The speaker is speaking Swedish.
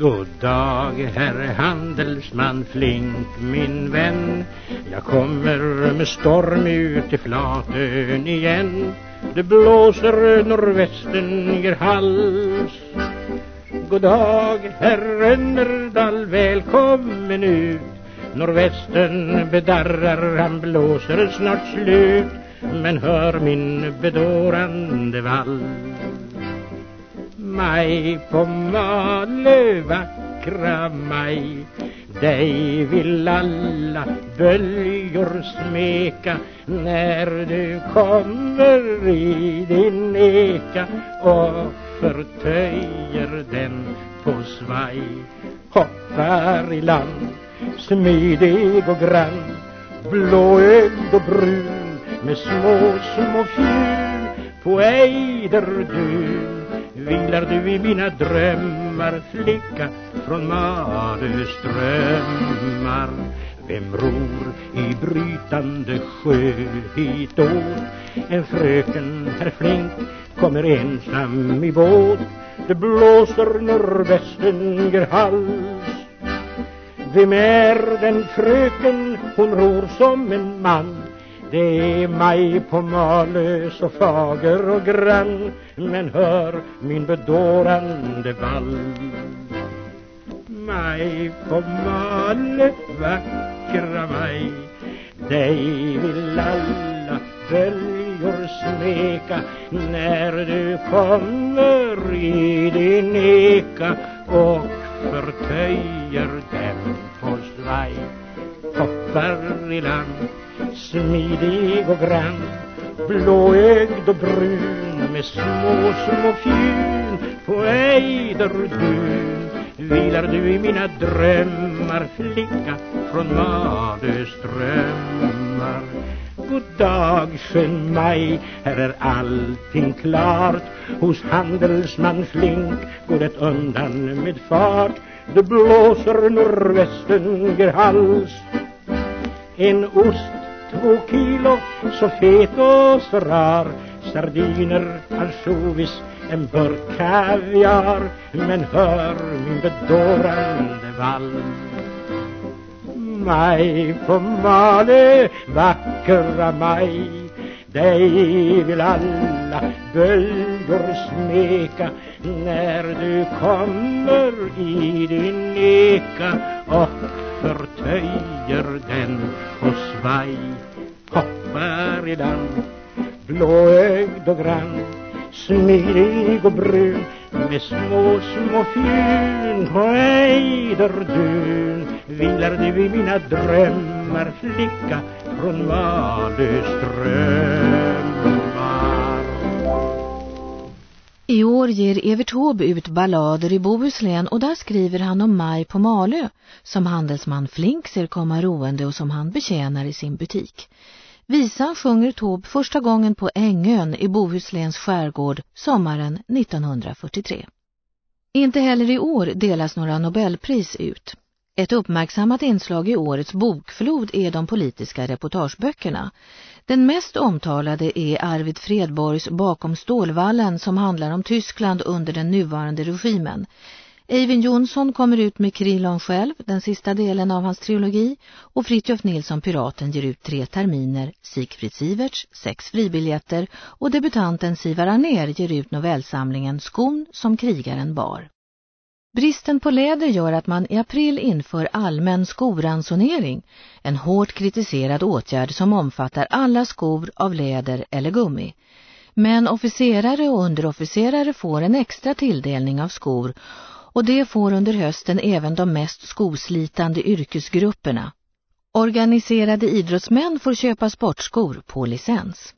God dag, herr handelsman Flink, min vän. Jag kommer med storm ut till Flatön igen. Det blåser norrvästen ger hals. God dag, herr Rönnerdal, välkommen ut. Norrvästen bedarrar, han blåser snart slut. Men hör min bedårande vals. Maj på Malö, vackra maj. Dig vill alla böljor smeka När du kommer i din eka Och förtöjer den på svaj. Hoppar i land, smidig och grann Blåögd och brun med små, små fjun På ejderdun Vilar du i mina drömmar flicka från Malö strömmar Vem ror i brytande sjö hitåt? En fröken, herr Flink, kommer ensam i båt Det blåser norrvästen ger hals Vem är den fröken? Hon ror som en man det är maj på Malö så fager och grann Men hör min bedårande vall. Maj på Malö, vackra maj Dig vill alla böljor smeka. När du kommer i din eka Och förtöjer den på svaj. Hoppar i land Smidig och grann Blåögd och brun Med små, små fjun På ejderdun Vilar du i mina drömmar Flicka från Madös strömmar God dag, skön maj, här är allting klart. Hos handelsman Flink går det undan med fart. Det blåser norrvästen ger hals. En ost två kilo så fet och så rar. Sardiner, ansjovis, en burk kaviar. Men hör min bedårande vall. Maj på Malö, vackra maj. Dig vill alla böljor smeka. När du kommer i din eka och förtöjer den och svaj. Hoppar i land blåögd och grann smidig och brun med små, små fjun på ejderdun. Vilar du i mina drömmar flicka från Malö år ger Evert Taube ut ballader i Bohuslän och där skriver han om Maj på Malö som handelsman Flink ser komma roende och som han betjänar i sin butik. Visan sjunger Taube första gången på Ängön i Bohusläns skärgård sommaren 1943. Inte heller i år delas några Nobelpris ut. Ett uppmärksammat inslag i årets bokflod är de politiska reportageböckerna. Den mest omtalade är Arvid Fredborgs Bakom stålvallen som handlar om Tyskland under den nuvarande regimen. Eivind Jonsson kommer ut med Krilon själv, den sista delen av hans trilogi, och Fritjof Nilsson Piraten ger ut tre terminer, Sigfrid Siverts, sex fribiljetter och debutanten Sivar Arner ger ut novellsamlingen Skon som krigaren bar. Bristen på läder gör att man i april inför allmän skoransonering, en hårt kritiserad åtgärd som omfattar alla skor av läder eller gummi. Men officerare och underofficerare får en extra tilldelning av skor och det får under hösten även de mest skoslitande yrkesgrupperna. Organiserade idrottsmän får köpa sportskor på licens.